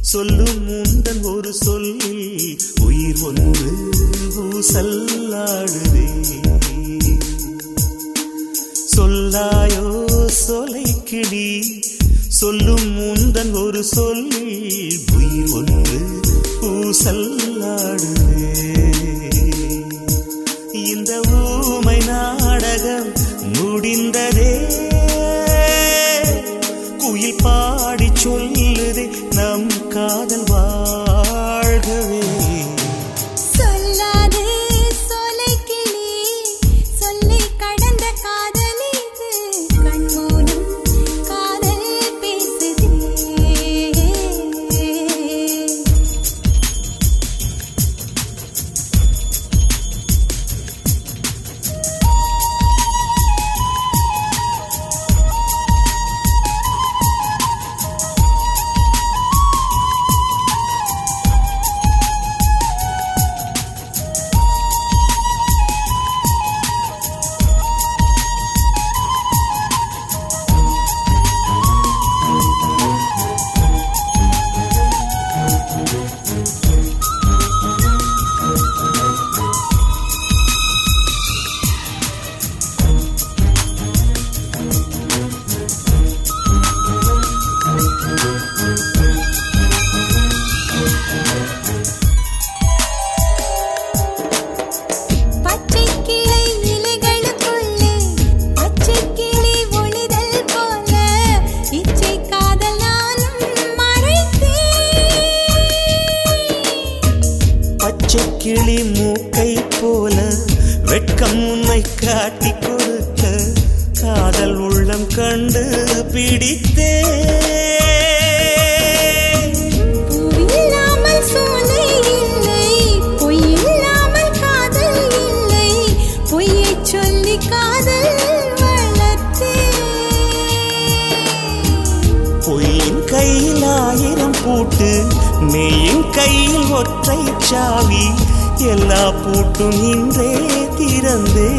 சொல்லும் உந்தன் ஒரு சொல்லில் உயிர் ஒன்று ஊசல்லாடுதே சொல்லாயோ சொலை கிளி சொல்லும் உந்தன் ஒரு சொல்லில் உயிர் ஒன்று ஊசல்லாடுதே இந்த ஊமை நாடகம் முடிந்ததே. குயில் பாடி சொல் காதல் வளர்த்தேன். பொய்யின் கையில் ஆயிரம் பூட்டு மெய்யின் கையில் ஒற்றை சாவி எல்லா பூட்டும் இன்றே திறந்தே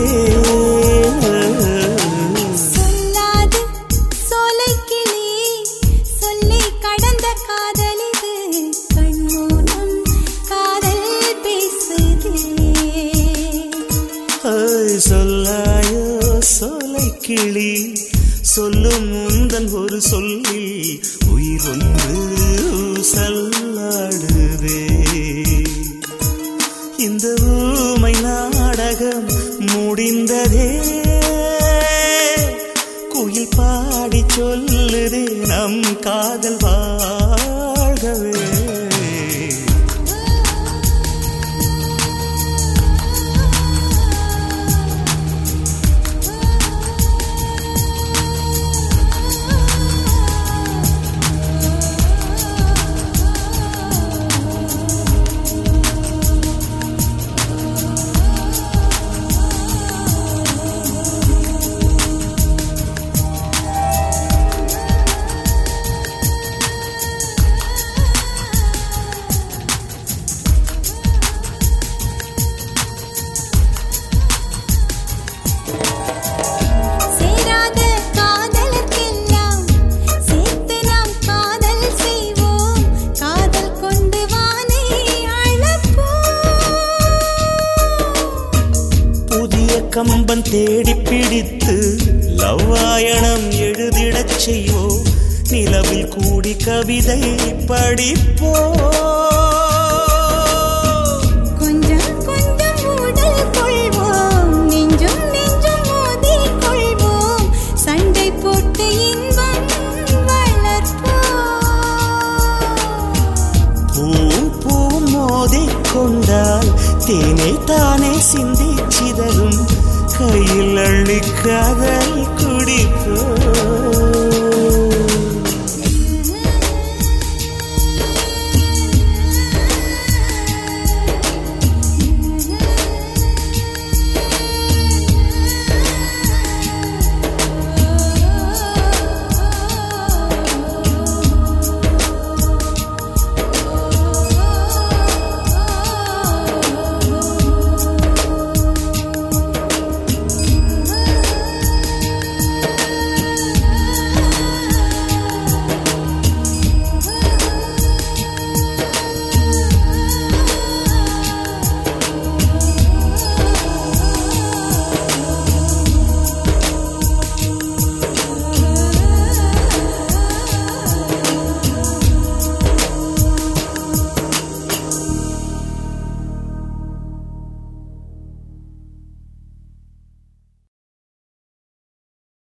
கிளி சொல்லும் முந்தன் ஒரு சொல்லில் உயிர் ஒன்று சல்லாடுவே. இந்த ஊமை நாடகம் முடிந்ததே. குயில் பாடி சொல்லுதே நம் காதல் வா. கம்பன் தேடி பிடித்து லவ்வாயணம் எழுதிடச் செய்வோ நிலவில் கூடி கவிதை படிப்போ. கொண்டால் தேனை தானே சிந்தி சிதறும். கையில் அள்ளி